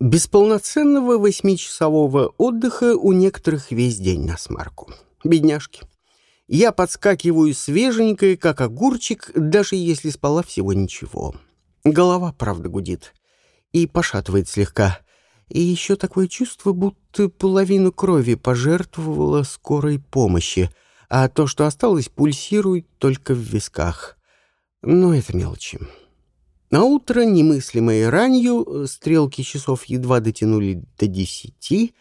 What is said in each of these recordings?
Без полноценного восьмичасового отдыха у некоторых весь день на смарку. Бедняжки. Я подскакиваю свеженькая, как огурчик, даже если спала всего ничего. Голова, правда, гудит. И пошатывает слегка. И еще такое чувство, будто половину крови пожертвовала скорой помощи, а то, что осталось, пульсирует только в висках. Но это мелочи. На утро, немыслимой ранью, стрелки часов едва дотянули до десяти,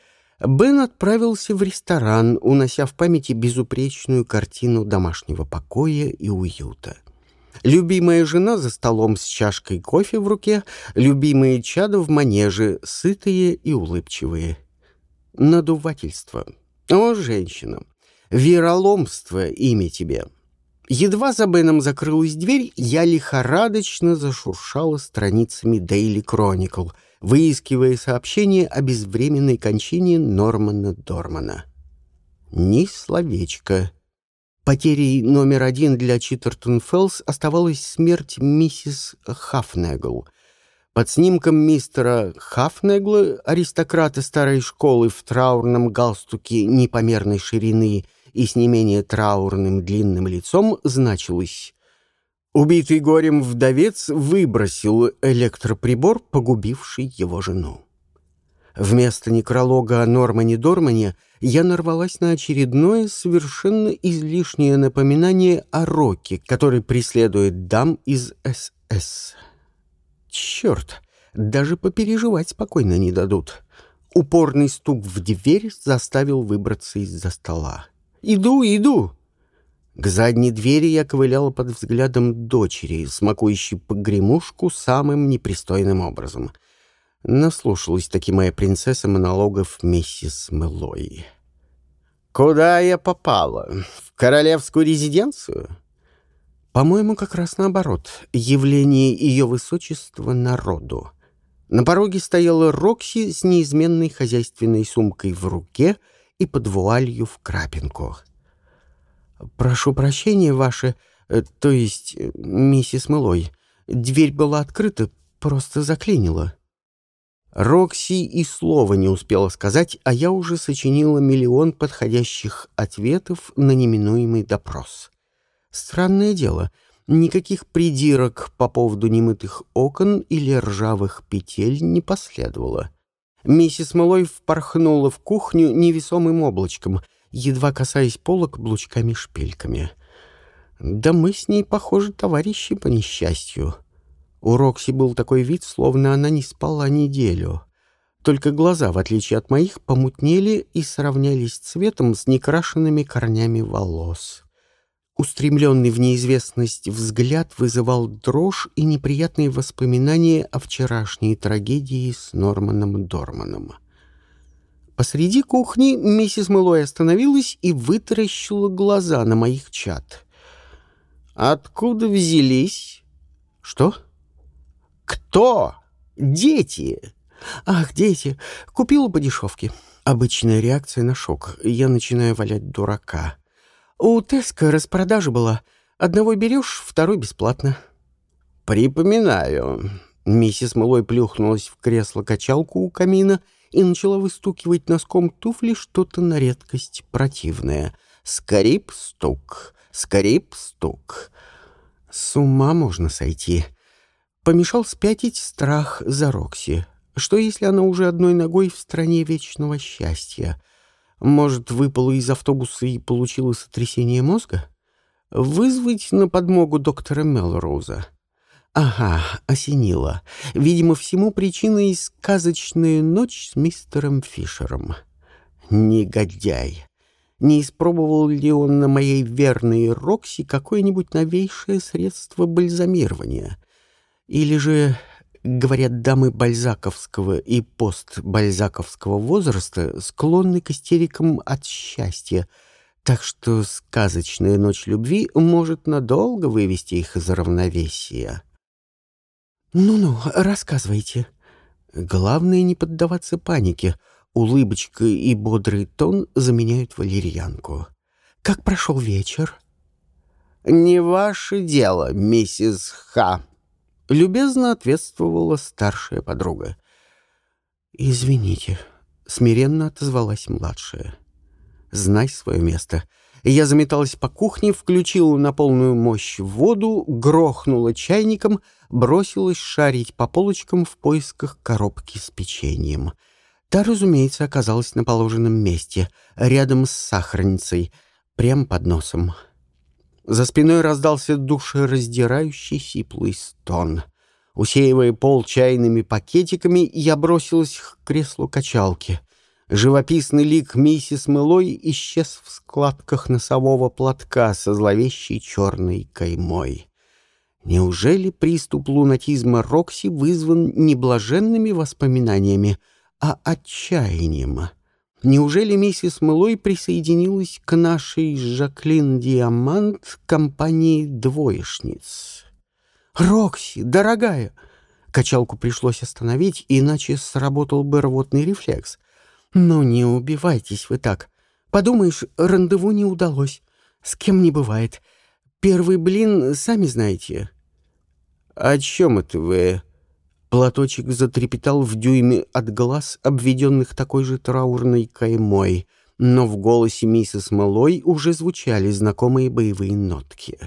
Бен отправился в ресторан, унося в памяти безупречную картину домашнего покоя и уюта. Любимая жена за столом с чашкой кофе в руке, любимые чада в манеже, сытые и улыбчивые. Надувательство. О, женщина! Вероломство имя тебе. Едва за Беном закрылась дверь, я лихорадочно зашуршала страницами Daily Chronicle, выискивая сообщение о безвременной кончине Нормана Дормана. Ни словечко. Потерей номер один для Читтертон Феллс оставалась смерть миссис Хафнегл. Под снимком мистера Хафнегла, аристократа старой школы в траурном галстуке непомерной ширины — и с не менее траурным длинным лицом значилось «Убитый горем вдовец выбросил электроприбор, погубивший его жену». Вместо некролога о Нормане Дормане я нарвалась на очередное совершенно излишнее напоминание о Роке, который преследует дам из СС. Черт, даже попереживать спокойно не дадут. Упорный стук в дверь заставил выбраться из-за стола. Иду, иду!» К задней двери я ковыляла под взглядом дочери, смакующей погремушку самым непристойным образом. Наслушалась таки моя принцесса монологов миссис Мэллои. «Куда я попала? В королевскую резиденцию?» По-моему, как раз наоборот. Явление ее высочества народу. На пороге стояла Рокси с неизменной хозяйственной сумкой в руке — и под вуалью в крапинку. «Прошу прощения, ваше, э, то есть э, миссис Мылой. Дверь была открыта, просто заклинила». Рокси и слова не успела сказать, а я уже сочинила миллион подходящих ответов на неминуемый допрос. Странное дело, никаких придирок по поводу немытых окон или ржавых петель не последовало. Миссис Малой впорхнула в кухню невесомым облачком, едва касаясь полок блучками-шпильками. Да мы с ней, похоже, товарищи по несчастью. У Рокси был такой вид, словно она не спала неделю. Только глаза, в отличие от моих, помутнели и сравнялись цветом с некрашенными корнями волос. Устремленный в неизвестность взгляд вызывал дрожь и неприятные воспоминания о вчерашней трагедии с Норманом Дорманом. Посреди кухни миссис Мэллой остановилась и вытаращила глаза на моих чад. «Откуда взялись?» «Что?» «Кто? Дети!» «Ах, дети! Купила по дешевке». Обычная реакция на шок. Я начинаю валять дурака. У Теска распродажа была. Одного берешь, второй бесплатно. Припоминаю. Миссис Мылой плюхнулась в кресло-качалку у камина и начала выстукивать носком туфли что-то на редкость противное. Скрип-стук, скрип-стук. С ума можно сойти. Помешал спятить страх за Рокси. Что, если она уже одной ногой в стране вечного счастья? Может, выпала из автобуса и получила сотрясение мозга? Вызвать на подмогу доктора Мелроуза? Ага, осенило. Видимо, всему причиной сказочная ночь с мистером Фишером. Негодяй! Не испробовал ли он на моей верной Рокси какое-нибудь новейшее средство бальзамирования? Или же Говорят, дамы бальзаковского и постбальзаковского возраста склонны к истерикам от счастья, так что сказочная ночь любви может надолго вывести их из равновесия. «Ну-ну, рассказывайте». Главное не поддаваться панике. Улыбочка и бодрый тон заменяют валерьянку. «Как прошел вечер?» «Не ваше дело, миссис Ха», — любезно ответствовала старшая подруга. «Извините», — смиренно отозвалась младшая. «Знай свое место». Я заметалась по кухне, включила на полную мощь воду, грохнула чайником, бросилась шарить по полочкам в поисках коробки с печеньем. Та, разумеется, оказалась на положенном месте, рядом с сахарницей, прямо под носом. За спиной раздался душераздирающий сиплый стон. Усеивая пол чайными пакетиками, я бросилась к креслу качалки. Живописный лик миссис Мылой исчез в складках носового платка со зловещей черной каймой. Неужели приступ лунатизма Рокси вызван не блаженными воспоминаниями, а отчаянием? Неужели миссис Мылой присоединилась к нашей Жаклин Диамант компании двоечниц? «Рокси, дорогая!» Качалку пришлось остановить, иначе сработал бы рвотный рефлекс. «Ну, не убивайтесь вы так. Подумаешь, рандеву не удалось. С кем не бывает. Первый блин, сами знаете». «О чем это вы?» Платочек затрепетал в дюйме от глаз, обведенных такой же траурной каймой, но в голосе миссис Малой уже звучали знакомые боевые нотки.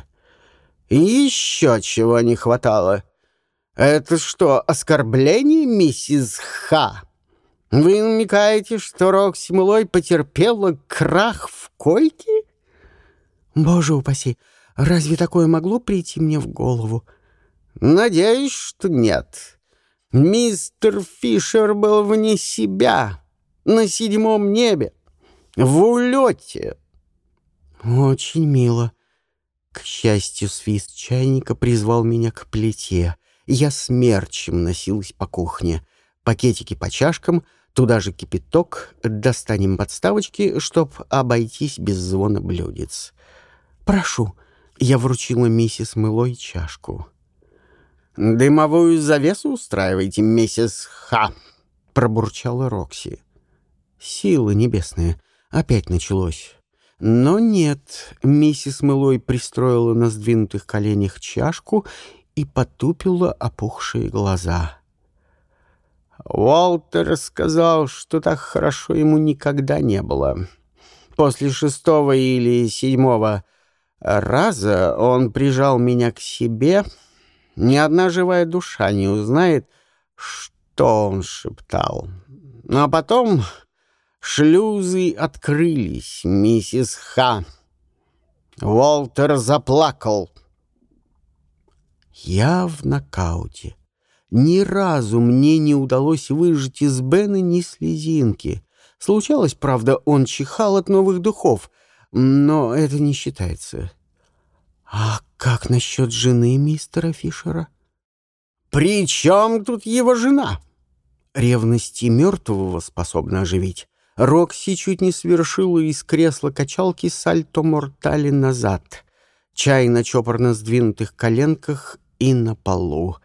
«Еще чего не хватало! Это что, оскорбление, миссис Ха? Вы намекаете, что Рокси Малой потерпела крах в койке?» «Боже упаси! Разве такое могло прийти мне в голову?» «Надеюсь, что нет». Мистер Фишер был вне себя, на седьмом небе, в улете. Очень мило. К счастью, свист чайника призвал меня к плите. Я смерчем носилась по кухне. Пакетики по чашкам, туда же кипяток, достанем подставочки, чтоб обойтись без звона блюдец. «Прошу», — я вручила миссис Мылой чашку. «Дымовую завесу устраиваете, миссис Ха!» — пробурчала Рокси. «Силы небесные, опять началось». Но нет, миссис Мылой пристроила на сдвинутых коленях чашку и потупила опухшие глаза. Уолтер сказал, что так хорошо ему никогда не было. После шестого или седьмого раза он прижал меня к себе — ни одна живая душа не узнает, что он шептал. Ну, а потом шлюзы открылись, миссис Ха. Уолтер заплакал. Я в нокауте. Ни разу мне не удалось выжать из Бена ни слезинки. Случалось, правда, он чихал от новых духов, но это не считается. А как насчет жены мистера Фишера? При чем тут его жена? Ревности мертвого способна оживить. Рокси чуть не свершила из кресла качалки сальто мортали назад. Чай на чопорно сдвинутых коленках и на полу.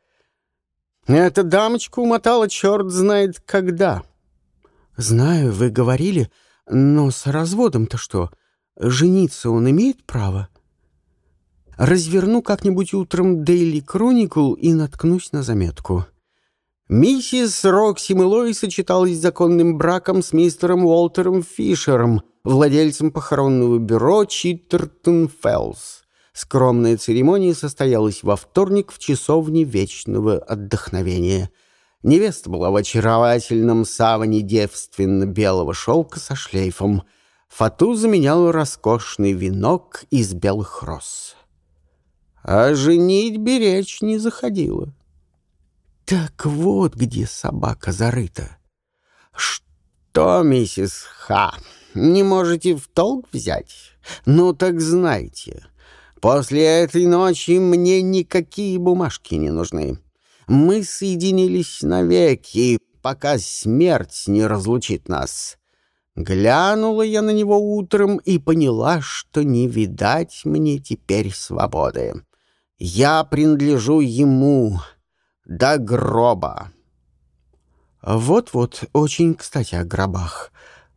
Эта дамочка умотала черт знает когда. Знаю, вы говорили, но с разводом-то что? Жениться он имеет право? Разверну как-нибудь утром Daily Chronicle и наткнусь на заметку. Миссис Рокси Мэлой сочеталась законным браком с мистером Уолтером Фишером, владельцем похоронного бюро Читтертон Феллс. Скромная церемония состоялась во вторник в часовне вечного отдохновения. Невеста была в очаровательном саване девственно-белого шелка со шлейфом. Фату заменял роскошный венок из белых роз а женить беречь не заходила. Так вот где собака зарыта. Что, миссис Ха, не можете в толк взять? Ну так знайте, после этой ночи мне никакие бумажки не нужны. Мы соединились навеки, пока смерть не разлучит нас. Глянула я на него утром и поняла, что не видать мне теперь свободы. Я принадлежу ему до гроба. Вот-вот, очень кстати о гробах.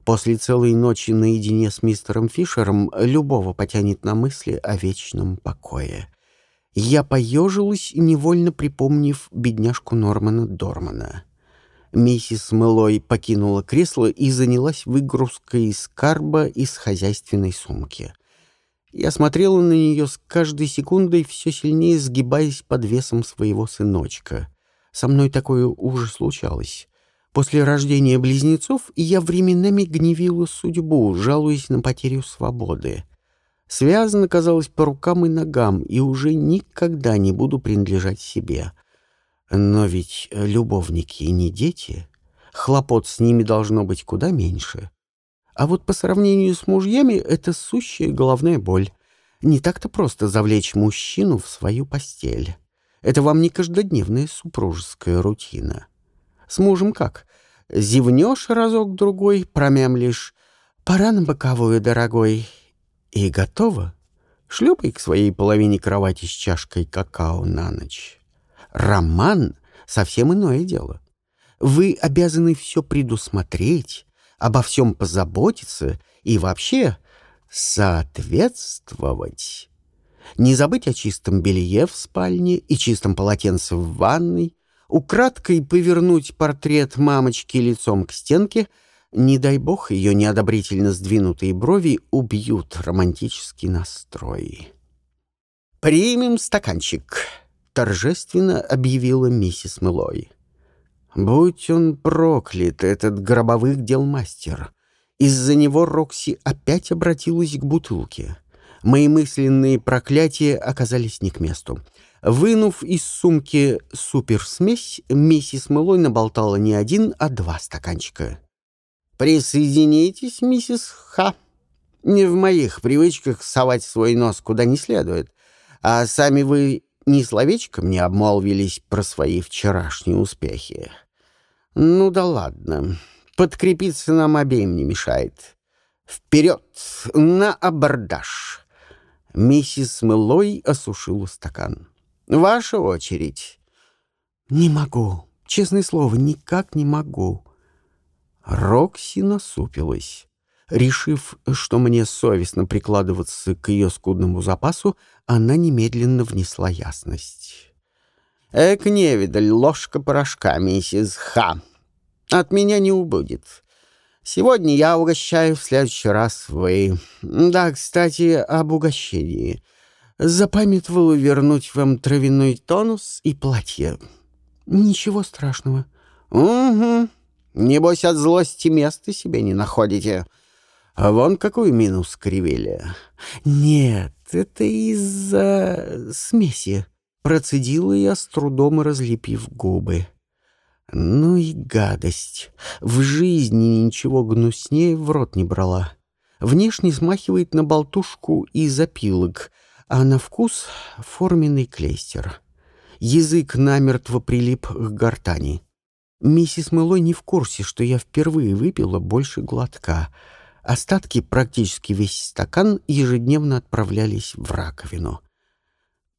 После целой ночи наедине с мистером Фишером любого потянет на мысли о вечном покое. Я поежилась, невольно припомнив бедняжку Нормана Дормана. Миссис Мэлой покинула кресло и занялась выгрузкой из карба из хозяйственной сумки. Я смотрела на нее с каждой секундой, все сильнее сгибаясь под весом своего сыночка. Со мной такое уже случалось. После рождения близнецов я временами гневила судьбу, жалуясь на потерю свободы. Связано, казалось, по рукам и ногам, и уже никогда не буду принадлежать себе — но ведь любовники не дети. Хлопот с ними должно быть куда меньше. А вот по сравнению с мужьями это сущая головная боль. Не так-то просто завлечь мужчину в свою постель. Это вам не каждодневная супружеская рутина. С мужем как? Зевнешь разок-другой, промямлишь «Пора на боковую, дорогой», и готово. Шлепай к своей половине кровати с чашкой какао на ночь. Роман — совсем иное дело. Вы обязаны все предусмотреть, обо всем позаботиться и вообще соответствовать. Не забыть о чистом белье в спальне и чистом полотенце в ванной, украдкой повернуть портрет мамочки лицом к стенке, не дай бог ее неодобрительно сдвинутые брови убьют романтический настрой. «Примем стаканчик», торжественно объявила миссис Мэлой. Будь он проклят, этот гробовых дел мастер. Из-за него Рокси опять обратилась к бутылке. Мои мысленные проклятия оказались не к месту. Вынув из сумки суперсмесь, миссис Мэлой наболтала не один, а два стаканчика. «Присоединитесь, миссис Ха. Не в моих привычках совать свой нос куда не следует. А сами вы ни словечком не обмолвились про свои вчерашние успехи. Ну да ладно, подкрепиться нам обеим не мешает. Вперед, на абордаж. Миссис Мэлой осушила стакан. Ваша очередь. Не могу, честное слово, никак не могу. Рокси насупилась. Решив, что мне совестно прикладываться к ее скудному запасу, она немедленно внесла ясность. «Эк, невидаль, ложка порошка, миссис Ха. От меня не убудет. Сегодня я угощаю, в следующий раз вы. Да, кстати, об угощении. Запамятовала вернуть вам травяной тонус и платье. Ничего страшного. Угу. Небось, от злости места себе не находите». А вон какую мину скривили. Нет, это из-за смеси. Процедила я с трудом разлепив губы. Ну и гадость. В жизни ничего гнуснее в рот не брала. Внешне смахивает на болтушку и запилок, а на вкус — форменный клейстер. Язык намертво прилип к гортани. Миссис Мэлой не в курсе, что я впервые выпила больше глотка — Остатки, практически весь стакан, ежедневно отправлялись в раковину.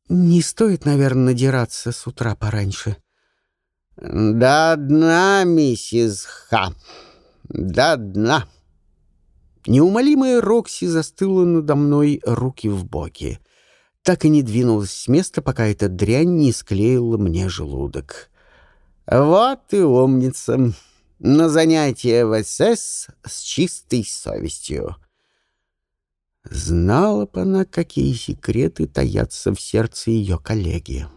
Не стоит, наверное, надираться с утра пораньше. «До дна, миссис Ха, до дна!» Неумолимая Рокси застыла надо мной руки в боки. Так и не двинулась с места, пока эта дрянь не склеила мне желудок. «Вот и умница!» на занятия в СС с чистой совестью. Знала бы она, какие секреты таятся в сердце ее коллеги.